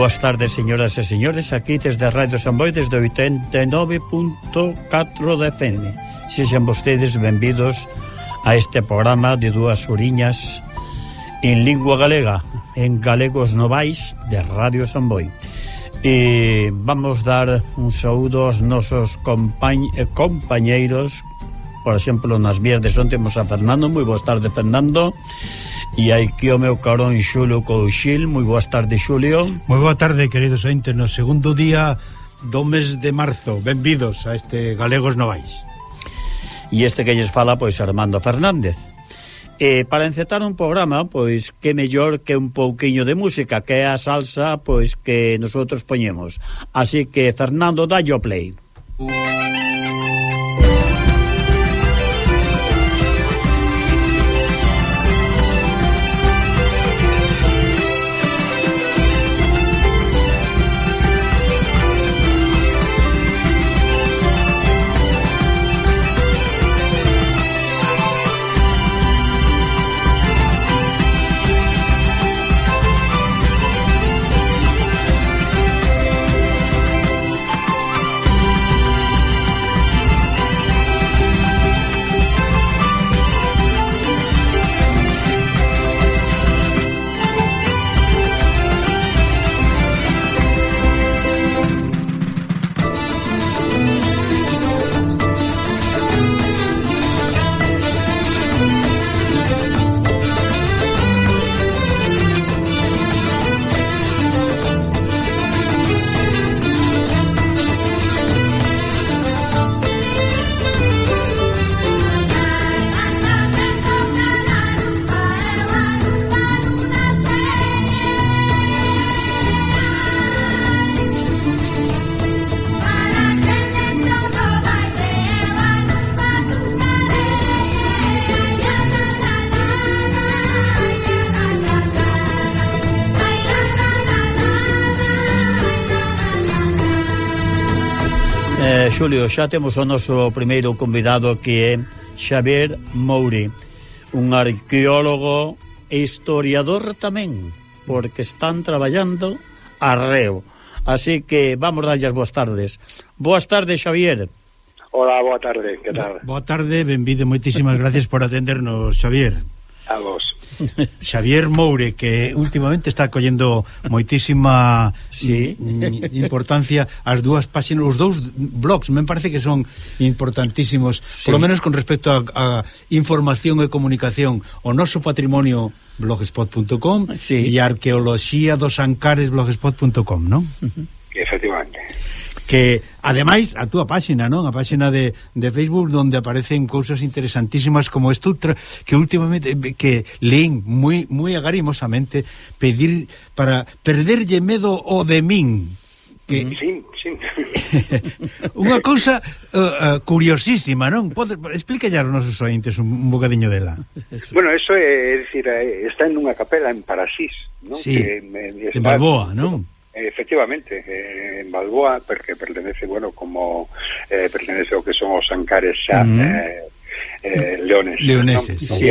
boas tardes, señoras e señores, aquí desde Radio San Boi, desde 89.4 de FM. Sexan vostedes benvidos a este programa de dúas oriñas en lingua galega, en galegos novais de Radio San Boi. E vamos dar un saúdo aos nosos compañ eh, compañeiros, por exemplo, nas vías de son temos a Fernando, moi boas tardes, Fernando. Fernando E aí que o meu carón Xulio Couchil Moi boas tardes, Xulio. Moi boa tarde, queridos ointes. No segundo día do mes de marzo Benvidos a este Galegos Novais. E este que lles fala, pois, Armando Fernández. E para encetar un programa, pois, que mellor que un pouquiño de música Que é a salsa, pois, que nosotros poñemos. Así que, Fernando, dallo play. Música Xulio, xa temos o noso primeiro convidado que é Xavier Mouri, un arqueólogo e historiador tamén, porque están traballando arreo. Así que vamos darlles boas tardes. Boas tardes, Xavier. Hola, boa tarde, que tal? Boa tarde, benvido, moitísimas gracias por atendernos, Xavier. A vos. Xavier Moure que últimamente está collendo moitísima sí. importancia as dúas páxinas, os dous blogs, me parece que son importantísimos, sí. polo menos con respecto a, a información e comunicación, o noso patrimonio blogspot.com sí. e arqueoloxía dos ancares blogspot.com, non? Efectivamente que ademais a túa páxina, non? A páxina de, de Facebook onde aparecen cousas interesantísimas como isto que últimamente eh, que leen moi moi agarimosamente pedir para perderlle medo o de min. Que mm-hmm. sí, sí. Unha cousa uh, uh, curiosísima, non? Pode explícalle aos nosos ointes un, un bocadiño dela. Bueno, eso é, é dicir, está en unha capela en Parasís, non? Sí, que, en Balboa, non? Eh, efectivamente, eh, en Balboa, porque pertenece, bueno, como eh, pertenece a lo que son os ancares xa mm. -huh. eh, leones, leoneses. ¿no? Sí.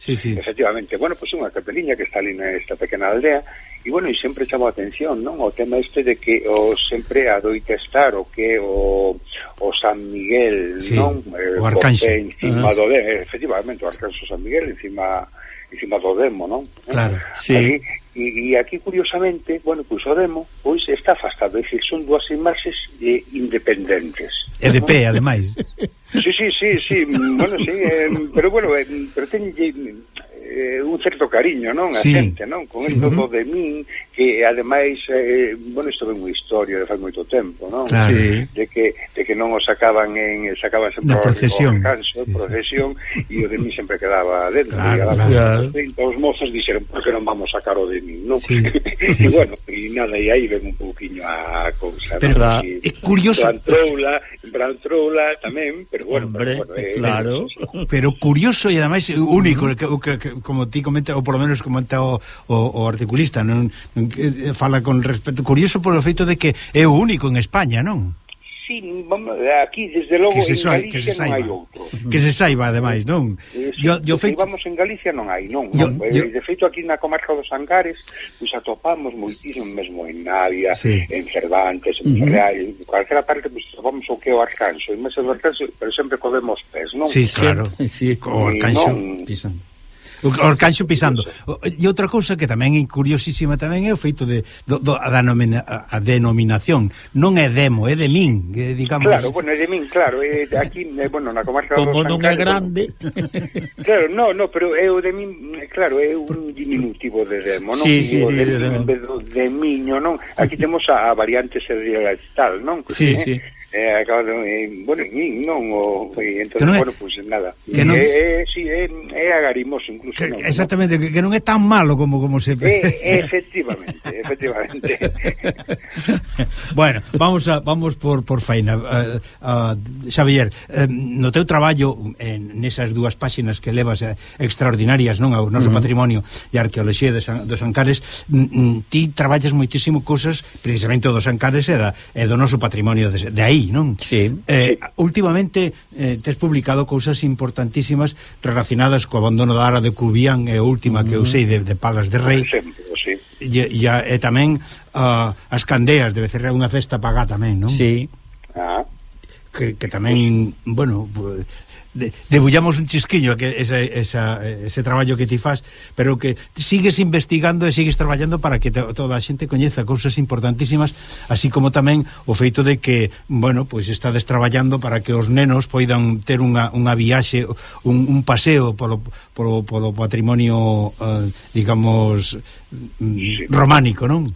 sí. sí, Efectivamente, bueno, pues unha capeliña que está ali nesta pequena aldea, e bueno, e sempre chamo a atención, non? O tema este de que o sempre adoita estar o que o, o San Miguel, sí, non? Eh, o arcanxo. Encima uh -huh. do, efectivamente, o arcanxo San Miguel encima encima do demo, non? Claro, eh, sí. Así, E, e aquí, curiosamente, bueno, pois o demo pois está afastado, é dicir, son dúas imaxes eh, independentes. E de pé, ademais. Sí, sí, sí, sí, bueno, sí, eh, pero bueno, eh, pero ten, eh, un certo cariño, non? A sí. xente, non? Con sí. isto do de min, que ademais, eh, bueno, isto é unha historia de fai moito tempo, non? Claro. Sí. De, que, de que non o sacaban en, sacaban sempre Na procesión. O canso, sí, procesión, sí. e o de min sempre quedaba dentro. Claro, quedaba claro. Os mozos dixeron, por que non vamos sacar o de min, non? Sí. e bueno, e nada, e aí ven un pouquiño a cousa. Pero, non? E, é curioso. Brad Troula tamén, pero bueno, Hombre, pero, bueno, eh, claro. Eh, pero curioso e ademais único, que, que, que, como ti comenta, ou por lo menos comenta o, o, o articulista, non que, eh, fala con respecto, curioso por o feito de que é o único en España, non? Sí, vamos, aquí, desde logo, que se, en Galicia que se saiba. non hai outro. Que se saiba, ademais, non? Eh, yo, yo fe... vamos en Galicia non hai, non? Yo, non? Yo... De feito, aquí na comarca dos Angares nos atopamos moitísimo mesmo en Navia, sí. en Cervantes, en uh -huh. Ferreal, en calquera parte pues, atopamos o que o Arcanxo, en Mesa do Arcanxo, pero sempre codemos pés, non? Sí, claro, sí, co Arcanxo, non... pisando. O arcanxo pisando. E outra cousa que tamén é curiosísima tamén é o feito de do, do, a, denomina, a denominación. Non é demo, é de min, digamos. Claro, bueno, é de min, claro, é aquí, é, bueno, na comarca Como non é grande. Claro, no, no, pero é o de min, claro, é un diminutivo de demo, non? Sí, sí, sí, de, de, de, de miño, non? Aquí temos a, a variante serial tal, non? Sí, eh? sí eh, acabaron eh, bueno, nin, min, non? O, eh, e entón, que non é, bueno, pues, nada. Que non, é, é, sí, é, é agarimoso incluso. Que, non, exactamente. Que, que non é tan malo como como se... É, efectivamente, efectivamente. bueno, vamos a, vamos por, por faina. Uh, uh, Xavier, uh, no teu traballo en, nesas dúas páxinas que levas eh, extraordinarias, non? Ao noso uh -huh. patrimonio e arqueoloxía de San, dos Ancares, mm, mm ti traballas moitísimo cousas precisamente dos Ancares e, da, e do noso patrimonio de, de aí non? Sí. Eh, últimamente eh, tes publicado cousas importantísimas relacionadas co abandono da ara de Cubián e eh, última uh -huh. que eu mm. sei de, de Palas de Rei. Por exemplo, sí. E, e, e tamén uh, as candeas de Becerra unha festa pagá tamén, non? Sí. Ah. Que, que tamén, bueno, de, debullamos un chisquiño que esa, esa, ese traballo que ti faz, pero que sigues investigando e sigues traballando para que te, toda a xente coñeza cousas importantísimas, así como tamén o feito de que, bueno, pois pues estades traballando para que os nenos poidan ter unha, unha viaxe, un, un paseo polo, polo, polo patrimonio, eh, digamos, románico, non?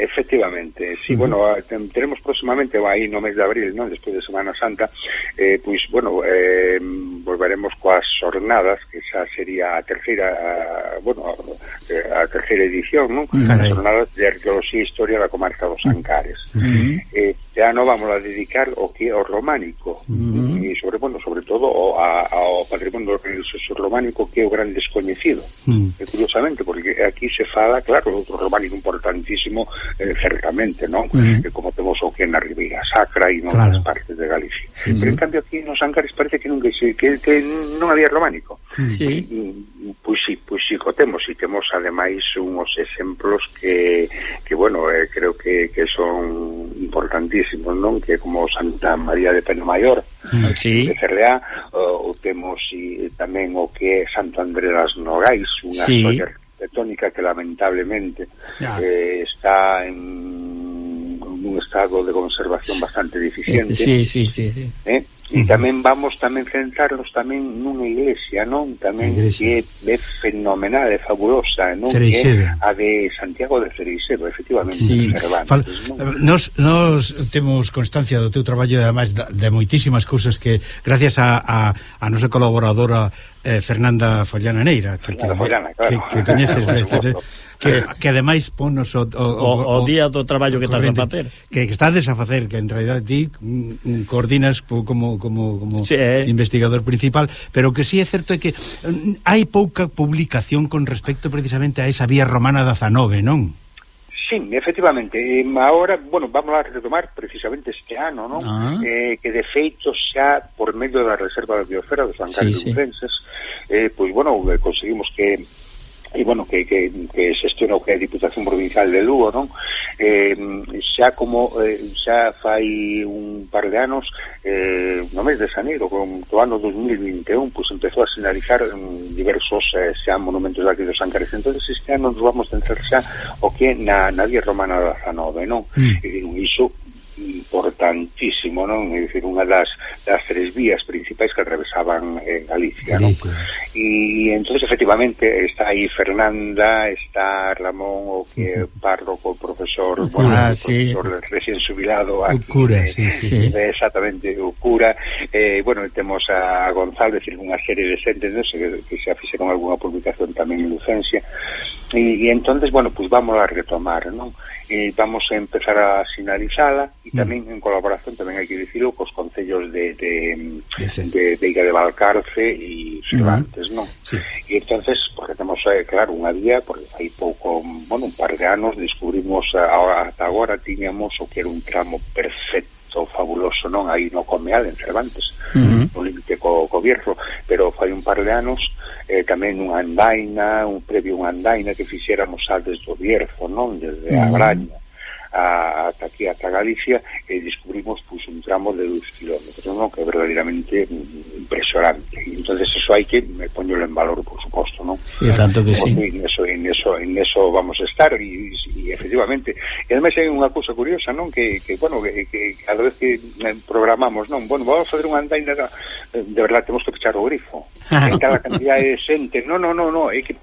Efectivamente, sí, uh bueno, ah, tenemos próximamente, aí no mes de abril, non despois de Semana Santa, eh, pois, bueno, eh, volveremos coas jornadas, que xa sería a terceira, a, bueno, a, a terceira edición, non? Uh. As jornadas de arqueoloxía e historia da comarca dos Ancares. Uh -huh. eh, xa non vamos a dedicar o que é o románico uh -huh. e sobre, bueno, sobre todo o, a, ao patrimonio religioso románico que é o gran descoñecido mm. uh -huh. e curiosamente, porque aquí se fala claro, outro románico importantísimo eh, certamente, non? Uh -huh. Como temos o que na Ribeira Sacra e non claro. nas partes de Galicia uh -huh. pero en cambio aquí nos Ancares parece que nunca que, que, que non había románico uh -huh. sí. e, pois sí, pois sí, co temos e temos ademais uns exemplos que, que bueno, eh, creo que, que son importantísimos, non? Que como Santa María de Penamaior, ah, sí. de Cerdeá, ou temos e, tamén o que é Santo André das Nogais, unha sí. joya arquitectónica que lamentablemente ya. eh, está en un estado de conservación bastante deficiente. Sí, sí, sí. sí. ¿eh? E tamén vamos tamén centrarnos tamén nunha iglesia, non? Tamén iglesia. que é, fenomenal, é fabulosa, non? Cereixedo. Que é a de Santiago de Cereixedo, efectivamente, sí. Fal... Non? Eh, nos, nos temos constancia do teu traballo e ademais de moitísimas cousas que gracias a, a, a nosa colaboradora eh, Fernanda Follana Neira, que, Follana, claro. que, que coñeces, eh que, que ademais ponos o, o, o, o, o día do traballo que estás a facer que, que estás a facer, que en realidad ti mm, mm, coordinas como, como, como sí, eh. investigador principal pero que sí é certo é que mm, hai pouca publicación con respecto precisamente a esa vía romana da Zanove, non? Sí, efectivamente. Ahora, bueno, vamos a retomar precisamente este ano, ¿no? Ah. Eh, que de feito xa por medio da Reserva da Biosfera dos Ancares sí, sí. Lucenses, eh, pois, pues, bueno, eh, conseguimos que e bueno, que, que, que xestiona o que é a Diputación Provincial de Lugo, non? Eh, xa como eh, xa fai un par de anos eh, no mes de Xaneiro con o ano 2021 pues, empezou a sinalizar um, mm, diversos eh, xa monumentos daqui dos Ancares entonces este ano nos vamos centrar xa o que na, na vía romana da Zanove non? Mm. E, iso importantísimo, non? É dicir, unha das, das tres vías principais que atravesaban en Galicia, non? E entonces efectivamente está aí Fernanda, está Ramón, o que é párroco, profesor, o bueno, ah, sí. profesor recién subilado aquí, o cura, sí, eh, sí, sí. exactamente, o cura, eh, bueno, temos a González en unha serie de xentes, non? Se, que, que se fixeron algunha publicación tamén en Lucencia, E, e entonces, bueno, pues vamos a retomar, non? Eh, vamos a empezar a sinalizala e mm. tamén en colaboración, tamén hai que dicirlo, cos concellos de, de, de, de Iga de Valcarce e Cervantes, non? Sí. E entonces, porque temos, eh, claro, unha vía, porque hai pouco, bueno, un par de anos descubrimos, eh, ahora, ata agora tiñamos o que era un tramo perfecto fabuloso, non? Aí no Comeal, en Cervantes, uh -huh. no límite co, co Bierzo, pero fai un par de anos eh, tamén unha andaina, un previo unha andaina que fixéramos antes do Bierzo, non? Desde a Graña a, ata aquí, ata Galicia, e descubrimos pues, un tramo de 2 kilómetros, ¿no? que é verdadeiramente impresionante. Y entonces eso hay que me poñelo en valor, por supuesto. ¿no? Y tanto que sí. En eso, en, eso, en eso vamos a estar, y, y efectivamente. E además hai unha cousa curiosa, non? Que, que bueno, que, que a vez que eh, programamos, non? Bueno, vamos a fazer unha andaina, de verdad, temos que pechar o grifo. En cada cantidad de xente, No, no, no, no, é que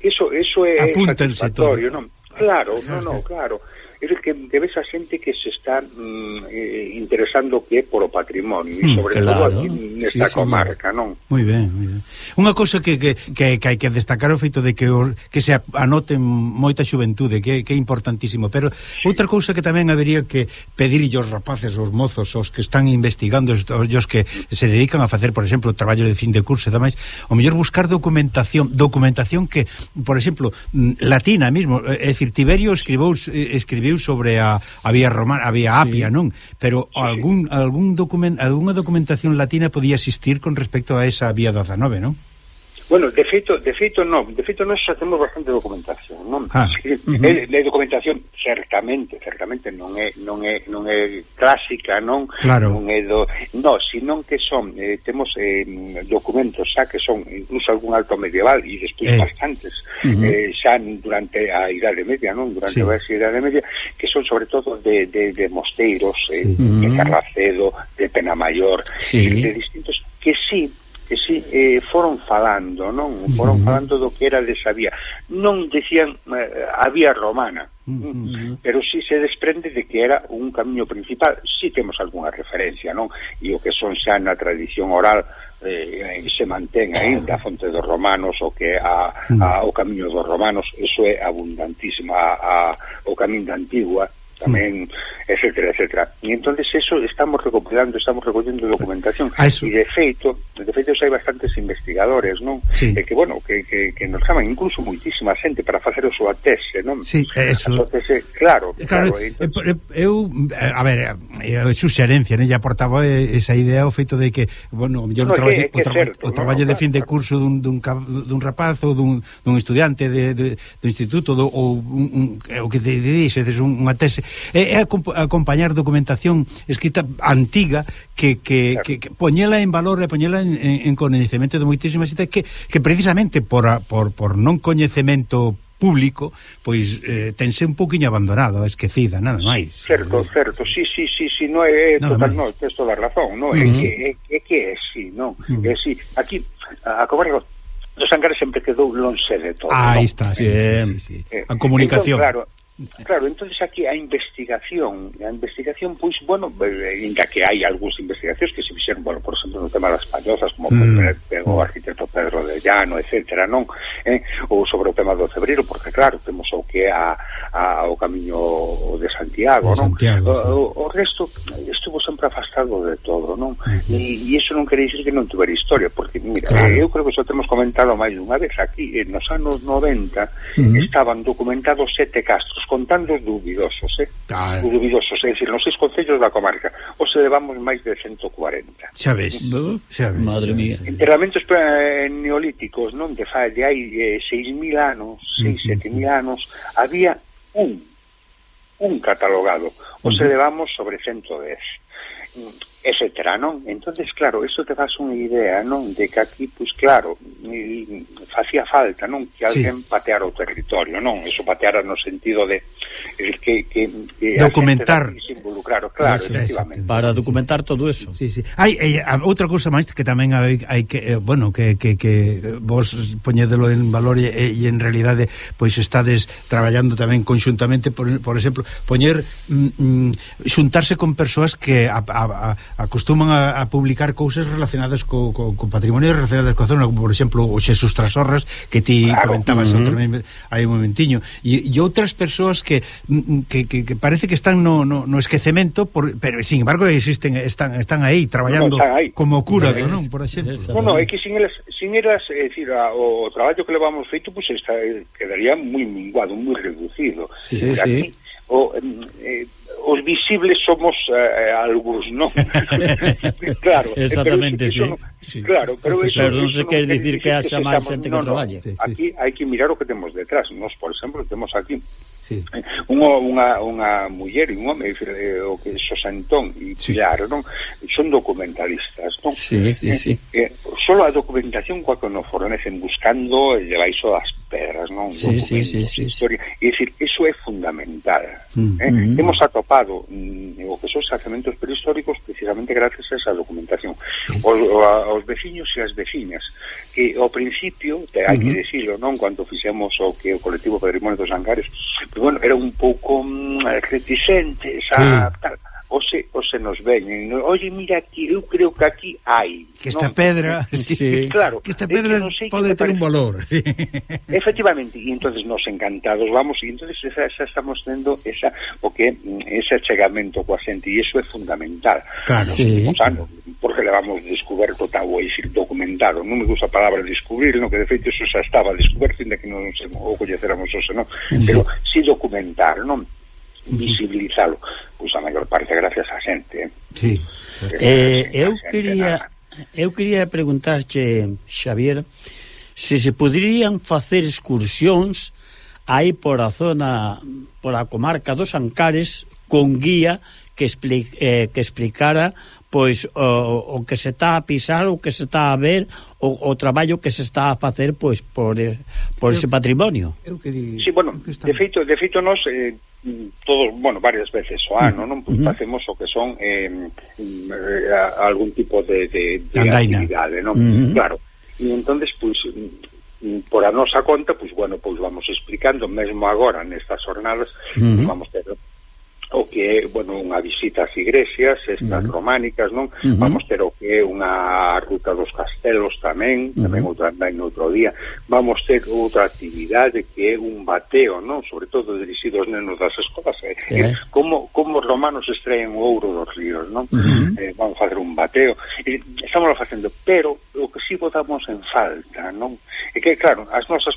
eso, eso é Apúntense satisfactorio, todo. non? Claro, no, no, claro é que, que ves a xente que se está mm, eh, interesando que é polo patrimonio mm, sobre claro. todo aquí nesta sí, comarca, sí, non? Moi ben, moi ben. Unha cousa que, que, que, que hai que destacar o feito de que, o, que se anoten moita xuventude, que, que é importantísimo, pero sí. outra cousa que tamén habería que pedir os rapaces, os mozos, os que están investigando, os, os que se dedican a facer, por exemplo, o traballo de fin de curso e demais, o mellor buscar documentación, documentación que, por exemplo, mm, latina mesmo, eh, é dicir, Tiberio escribou, eh, escribiu escribiu sobre a, a vía romana, a vía Apia, sí. non? Pero sí. algún algún document, algunha documentación latina podía existir con respecto a esa vía 19, non? Bueno, de feito, de feito non, de feito nós xa temos bastante documentación, non? Ah. Uh -huh. é, é documentación certamente, certamente non é non é non é clásica, non? Claro. Non é do, no, sino que son eh, temos eh, documentos xa que son incluso algún alto medieval e despois eh. bastantes uh -huh. eh, xa durante a Idade Media, non? Durante sí. a Idade Media que son sobre todo de, de, de mosteiros, eh, uh -huh. de Carracedo, de Penamayor, sí. de distintos que sí Eh, que si eh, foron falando, non? Foron uh -huh. falando do que era desa vía. Non decían eh, a vía romana, uh -huh. pero si se desprende de que era un camiño principal. Si temos algunha referencia, non? E o que son xa na tradición oral eh, se mantén ainda a fonte dos romanos o que a, a o camiño dos romanos, eso é abundantísima a, a o camiño da antigua tamén, etcétera, etcétera. E entonces eso estamos recopilando, estamos recollendo documentación. Ah, e de feito, de feito hai bastantes investigadores, non? Sí. E que, bueno, que, que, que nos chaman incluso muitísima xente para facer o súa tese, non? Sí, eso. Entonces, eh, eh, claro, claro, claro entonces... eu, a ver, eu suxerencia, non? Ya portaba esa idea o feito de que, bueno, yo no, traballo, que, o, traba, certo, o traballo no, de fin de curso dun, dun, dun rapaz ou dun, dun estudiante de, de, do instituto do, ou un, un, o que te dixes, unha tese é, é acompañar documentación escrita antiga que, que, claro. que, que poñela en valor e poñela en, en, en coñecemento de moitísima xente que, que precisamente por, a, por, por non coñecemento público, pois eh, tense un poquinho abandonada, esquecida, nada máis. Certo, certo, sí, sí, sí, sí no é, é total, no, tens toda a razón, no, uh -huh. é, que, é, é que é sí, non, uh -huh. é sí, aquí, a, a cobrar do Sangar sempre quedou lonxe de todo. Ah, aí está, sí, sí, sí, sí, sí. Eh, a comunicación. Entón, claro, Claro, entonces aquí a investigación, a investigación, pois, bueno, ainda que hai algúns investigacións que se fixeron, bueno, por exemplo, no tema das pañosas, como mm. o arquitecto Pedro de Llano, etcétera, non? Eh? Ou sobre o tema do Cebreiro, porque, claro, temos o que a, a o camiño de Santiago, non? Santiago, o, sí. o, o resto estuvo sempre afastado de todo, non? Mm. E, e iso non quere dicir que non tuver historia, porque, mira, eh, claro. eu creo que xa temos comentado máis dunha vez aquí, nos anos 90 mm. estaban documentados sete castros descontando dubidosos, eh? Claro. Dubidosos, é dicir, nos seis concellos da comarca. Os elevamos máis de 140. Xa ves, xa ves. Madre mía. Enterramentos eh, neolíticos, non? De, fai de hai eh, 6.000 anos, 6, 7.000 anos, había un un catalogado. Os uh -huh. elevamos sobre 110 etcétera, non? Entonces, claro, eso te faz unha idea, non? De que aquí, pues, claro, facía falta, non? Que alguén sí. pateara o territorio, non? Eso pateara no sentido de que, que, que documentar se involucrar, claro, eso, efectivamente. Para documentar todo eso. Sí, sí. Hai, hai outra cousa máis que tamén hai, hai que, eh, bueno, que, que, que vos poñedelo en valor e, e eh, en realidade pois estades traballando tamén conxuntamente, por, por exemplo, poñer mm, mm xuntarse con persoas que a, a, a acostuman a, a publicar cousas relacionadas co, co, co patrimonio relacionadas coa zona, como por exemplo o Xesús Trasorras que ti claro. comentabas uh -huh. hai un momentiño e, e outras persoas que, mm, que, que, que parece que están no, no, no esquecemento por, pero sin embargo existen están están aí traballando no, están aí. como cura, no, non, por exemplo. No, no, é que sin elas, sin elas é dicir, a, o, o traballo que levamos feito pues, está, eh, quedaría moi minguado, moi reducido. Sí, sí, aquí, sí o, eh, os visibles somos eh, eh algúns, non? claro, Exactamente, pero sí. No, sí. Claro, pero eso, pero non se quer dicir que haxa máis xente que traballe. No, no, sí, aquí hai que mirar o que temos detrás. Nos, por exemplo, temos aquí sí. unha, unha, unha muller e un home eh, o que Sosantón e sí. Pilar non? son documentalistas non? Sí, sí, eh, sí. Eh, eh, solo a documentación coa que nos fornecen buscando e debaixo das pedras non? Sí, sí, sí, sí, historia. sí. dicir, iso é fundamental mm, eh? mm -hmm. hemos atopado mm, o que son sacramentos prehistóricos precisamente gracias a esa documentación os, os veciños e as veciñas que ao principio, te, hai uh -huh. que mm-hmm. decirlo non? cando fixemos o que o colectivo Patrimonio dos Angares bueno, era un poco mm, reticente, esa, tal. hoxe, ose nos veñen. Eh, Oye, mira aquí, eu creo que aquí hai. Que esta non? pedra, sí, sí. claro, que esta pedra es que pode ter un valor. Efectivamente, e entonces nos encantados vamos, e entonces esa, esa estamos tendo esa o que mm, ese achegamento coa xente e iso é fundamental. Claro, sí. anos, porque levamos descoberto tal ou dicir documentado, non me gusta a palabra descubrir, no que de feito eso xa estaba descoberto, inda que non o coñeceramos hoxe, non? Sí. Pero si documentar, non? visibilizalo. Pois a maior parte gracias á xente, eh? Sí. Eh, eu quería eu quería preguntarche, Xavier, se se poderían facer excursións aí por a zona, por a comarca dos Ancares, con guía que, expli eh, que explicara pois o, o que se está a pisar, o que se está a ver, o, o traballo que se está a facer pois por por ese patrimonio. Eu quería Sí, bueno, de feito, de feito nos eh, todos, bueno, varias veces o ano, mm. non? Pois -huh. Mm-hmm. facemos o que son eh, algún tipo de de, de actividade, non? Uh -huh. Claro. E entonces pois por a nosa conta, pois bueno, pois vamos explicando mesmo agora nestas jornadas, uh mm-hmm. -huh. vamos ter o que é, bueno, unha visita ás igrexas, estas uh -huh. románicas, non? Uh -huh. Vamos ter o que é unha ruta dos castelos tamén, tamén uh -huh. outra andai outro día. Vamos ter outra actividade que é un bateo, non? Sobre todo dirixido aos nenos das escolas, eh? eh. como como os romanos extraen o ouro dos ríos, non? Uh -huh. eh, vamos facer un bateo. Eh, e, estamos facendo, pero o que si botamos en falta, non? É que claro, as nosas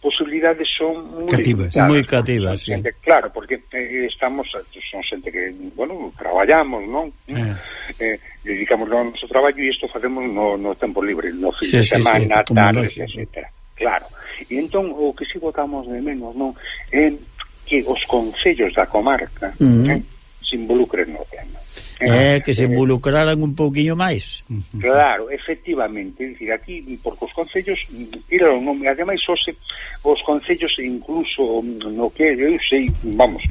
posibilidades son moi cativas, moi cativas, sí. gente, claro, porque eh, estamos son xente que, bueno, traballamos, non? Eh. eh dedicamos o noso traballo e isto facemos no, no tempo libre, no fin sí, de sí, semana, sí, tardes, etcétera. Claro. E entón o que si votamos de menos, non, é eh, que os concellos da comarca uh -huh. eh, se involucren no tema. É, que se involucraran un pouquiño máis. Claro, efectivamente, dicir, aquí, porque os concellos tiraron nome, ademais, os, os concellos incluso no que eu sei, vamos,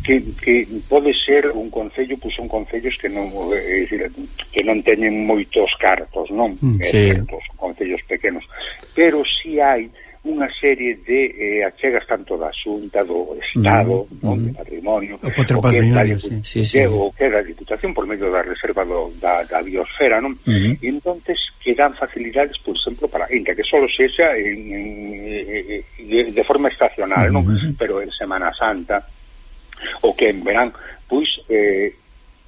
que, que pode ser un concello, pois son concellos que non, é dicir, que non teñen moitos cartos, non? Mm, sí. É certo, concellos pequenos. Pero si hai unha serie de eh, achegas tanto da Xunta, do Estado, mm, non, mm. de patrimonio, o, o que da Diputación, sí, sí, sí. o que da Diputación por medio da reserva do, da, da biosfera, non? Mm -hmm. E entonces que dan facilidades, por exemplo, para Inca, que solo se xa en, en, en, de forma estacional, non? Mm -hmm. Pero en Semana Santa o que en verán, pois eh,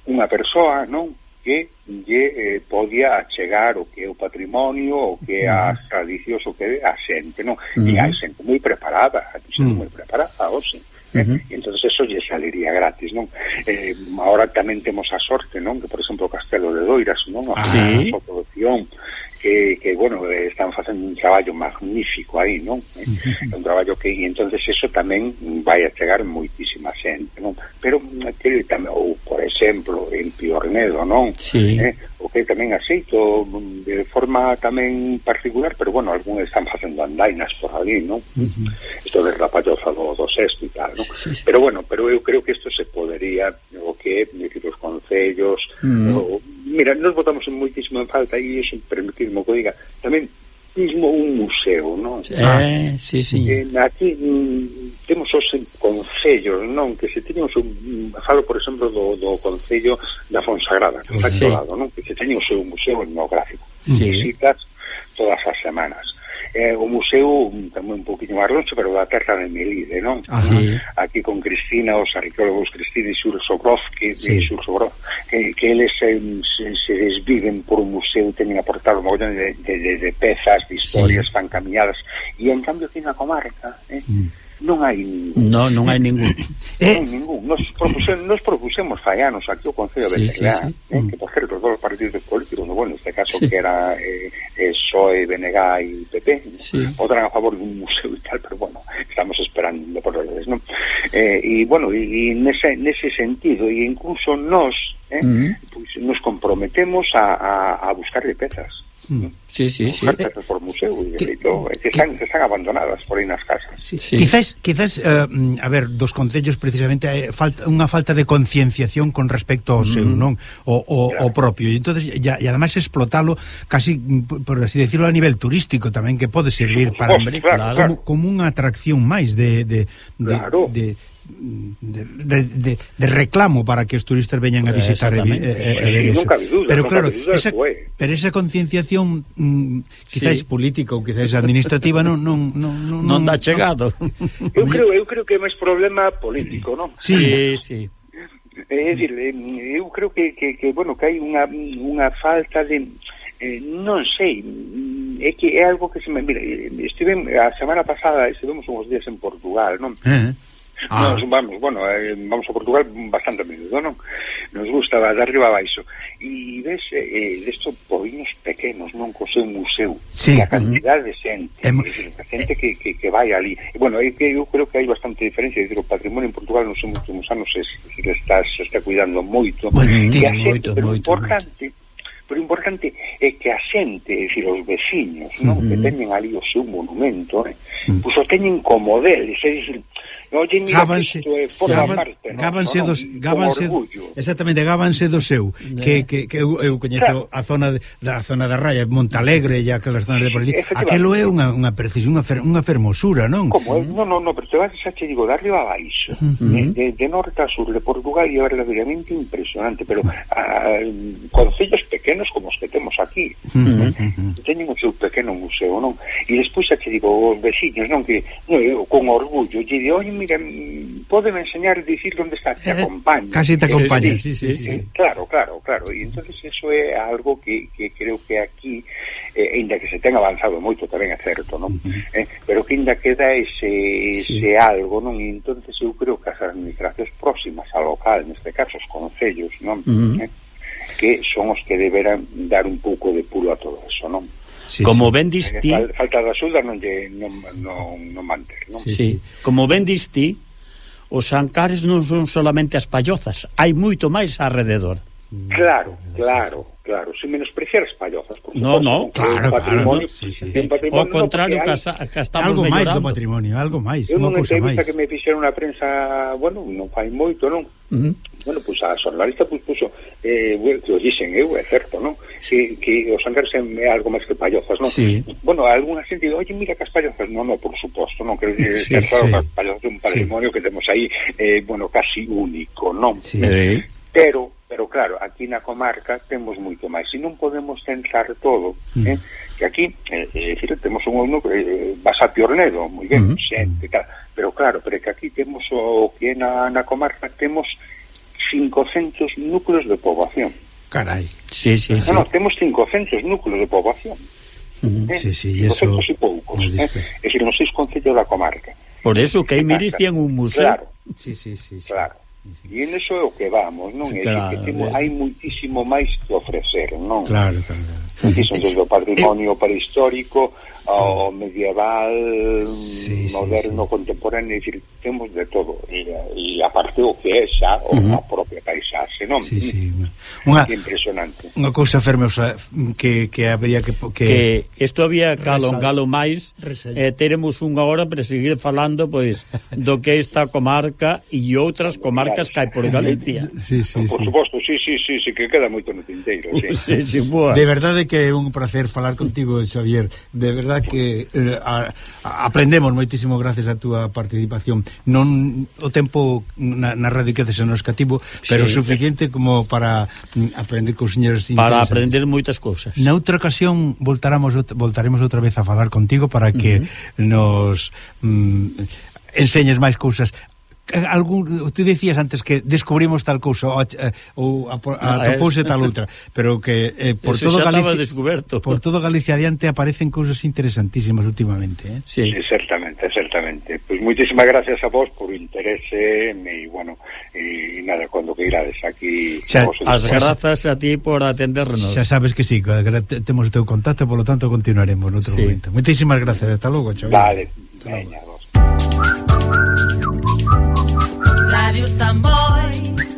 unha persoa, non? que lle eh, podía achegar o que é o patrimonio, o que é as mm. tradicións, o que é a xente, non? Uh -huh. E mm-hmm. hai xente moi preparada, hai xente uh -huh. moi preparada, hoxe. Uh -huh. Eh? Mm-hmm. entonces eso lle saliría gratis, non? Eh, ahora tamén temos a sorte, non? Que, por exemplo, o Castelo de Doiras, non? A, ah, sí. a, que, que bueno, están facendo un traballo magnífico aí, non? É un traballo que, e entonces eso tamén vai a chegar moitísima xente, non? Pero, que, tamén, ou, por exemplo, en Piornedo, non? Sí. Eh? O que tamén aceito de forma tamén particular, pero, bueno, algúns están facendo andainas por ali, non? Uh -huh. Isto de rapalloza do, do sexto e tal, non? Sí. Pero, bueno, pero eu creo que isto se podería, o que decir, os concellos, uh -huh. o, Mira, nos votamos en moitísima falta e iso, permitirmo que diga, tamén mismo un museo, non? Eh, ah. sí, sí. Eh, aquí mm, temos os concellos, non? Que se teñen un mm, falo, por exemplo, do, do Concello da Fonsagrada, que está sí. lado, non? Que se teñen o seu museo etnográfico. Sí. Visitas todas as semanas eh, o museo mm, tamén un poquinho máis longe, pero da terra de Melide, non? Ah, sí. Aquí con Cristina, os arqueólogos Cristina e Sursobrov, que, sí. Sursobrov, que, que eles se, se, se desviven por un museo, teñen aportado un montón de, de, de, de pezas, de historias, sí. fan caminhadas, e en cambio aquí na comarca, eh, mm non hai ningún. No, non hai ningún. eh, non hai ningún. Nos, propusemos, nos propusemos fai anos aquí o Concello sí, de Betelá, sí, sí. eh, mm. que por certo, todos os partidos políticos, no, bueno, este caso sí. que era eh, eh, PSOE, BNG e PP, sí. votaran a favor dun museo e tal, pero bueno, estamos esperando por redes, non? Eh, e bueno, e, e nese, nese sentido, e incluso nos, eh, uh -huh. pues, nos comprometemos a, a, a buscarle pezas, uh -huh. ¿no? Mm sí, sí, sí. por museo, que, que, están, que están abandonadas por aí nas casas. Sí, sí. Quizás, quizás uh, a ver, dos concellos precisamente hai falta unha falta de concienciación con respecto ao seu, mm. non? O, o, claro. o propio. E entonces ya, e además explotalo casi mm, por así decirlo a nivel turístico tamén que pode servir sí, para vos, claro, como, claro. como unha atracción máis de de, de, claro. de de, de, de reclamo para que os turistas veñan a eh, visitar e, e, e ver eso. Duda, pero claro, esa, pero esa concienciación mm, quizáis sí. política ou quizáis administrativa non non non non, non dá chegado. Non. Eu creo, eu creo que é máis problema político, non? Sí, sí. sí. É dicir, eh, eu creo que, que, que bueno, que hai unha, unha falta de eh, non sei, mm, é que é algo que se me... Mira, estive, a semana pasada estivemos uns días en Portugal, non? Eh. Ah. Nos vamos, bueno, eh, vamos a Portugal bastante a menudo, non? Nos gusta de arriba a baixo. E ves, eh, desto povinos pequenos, non co seu museu. Sí. A cantidad de xente, Em... a xente que, que, que vai ali. E, bueno, é que eu creo que hai bastante diferencia. Dizer, o patrimonio en Portugal nos últimos anos se, se, está, se está cuidando moito. Bueno, que a xente, moito, moito, importante, moito pero importante é que a xente, é dicir, os veciños, non? Uh -huh. que teñen ali o seu monumento, eh? uh -huh. pois o teñen como deles, é dicir, Oye, mira, gábanse, isto é forma gaban, parte, no, gábanse no, no, dos, gábanse, exactamente, gábanse do seu, no. que, que, que eu, eu coñezo claro. a zona de, da zona da Raya, Montalegre e aquelas zonas de por ali. Aquelo é unha unha precisión, unha, fer, unha fermosura, non? Como é? Non, non, no, pero te vas, xa che digo, darle a baixo, uh -huh. de, de, de norte a sur de Portugal e é verdadeiramente impresionante, pero a, concellos pequenos pequenos como os que temos aquí. Uh eh? -huh. teñen o seu pequeno museo non? E despois xa te digo os veciños non? Que non, eu, con orgullo lle digo oi mira podeme enseñar e dicir onde está te eh, acompaña casi te acompaña sí, sí, sí, sí. claro claro claro. E entonces eso é algo que, que creo que aquí eh, ainda que se ten avanzado moito tamén é certo non? Uh -huh. eh, pero que ainda queda ese, ese sí. algo non? E entonces eu creo que as administracións próximas ao local neste caso os concellos non? Uh -huh. eh, que son os que deberán dar un pouco de pulo a todo eso, non? Sí, como sí. ben diste ti... Falta de axuda non, lle, non, non, non manter, non? Sí, sí. Como ben diste os ancares non son solamente as pallozas, hai moito máis alrededor. Mm. Claro, claro, claro, sin menospreciar as pallozas. Por no, no, claro, claro. No, sí, sí. O contrario, que, hai, que estamos Algo máis do patrimonio, algo máis. Eu non entrevista que me fixeron na prensa, bueno, non fai moito, non? Uh -huh. Bueno, pois a xornalista pues, puso, eh, que o dixen eu, eh, é certo, non? Que, que os ancares é eh, algo máis que pallozas, non? Sí. Bueno, algunha xente digo, oye, mira que as pallozas non, non, por suposto non creo que sí, claro, sí. as pallozas un patrimonio sí. que temos aí, eh, bueno, casi único, non? Sí. Pero, pero claro, aquí na comarca temos moito máis, e non podemos centrar todo, mm. eh? que aquí, eh, eh, temos un ouno que eh, vas a Piornedo, moi ben, mm -hmm. xente, tal. pero claro, pero que aquí temos o que na, na comarca temos 500 núcleos de poboación. Carai. Sí, sí, ah, sí. No, temos 500 núcleos de poboación. Uh -huh. eh? Sí, sí, eso... e poucos. Eh? É dicir, non seis concellos da comarca. Por eso que hai Miricia un museo. Claro. Sí, sí, sí. sí. Claro. E en eso é o que vamos, non? Claro, é que temos, eh. hai muitísimo máis que ofrecer, non? Claro, claro. claro. Dixen desde o patrimonio eh. prehistórico ao medieval, sí, moderno, sí, sí. contemporáneo, dicir, temos de todo. E, e aparte o que é xa, o, uh -huh. a propia paisaxe, non? Sí, sí. Unha, que impresionante. Unha cousa fermosa que, que habría que... Que, que isto había que alongalo máis, eh, teremos unha hora para seguir falando, pois, do que esta comarca e outras comarcas que hai por eh, Galicia. Sí, sí, por sí. suposto, sí, sí, sí, sí, que queda moito no tinteiro. Sí. sí, sí, boa. De verdade que é un placer falar contigo, Xavier. De verdade que eh, a, aprendemos moitísimo gracias a túa participación. Non o tempo na, na radio que se nos cativo, pero sí. suficiente como para mm, aprender con señores Para aprender moitas cousas. Na outra ocasión voltaremos voltaremos outra vez a falar contigo para que uh -huh. nos mm, enseñes máis cousas algún tú decías antes que descubrimos tal cousa eh, ou, ou atopouse ah, eh. tal outra, pero que eh, por Eso todo Galicia descoberto. Por todo Galicia adiante aparecen cousas interesantísimas últimamente, eh? Sí. Exactamente, exactamente. Pois pues moitísimas gracias a vos por o interese e bueno, e nada, cuando que irades aquí xa, As grazas a ti por atendernos. Xa sabes que sí, temos o teu contacto, por lo tanto continuaremos noutro sí. momento. moitísimas gracias, hasta logo, Xavier. Vale, veña vos. Rosário Samói.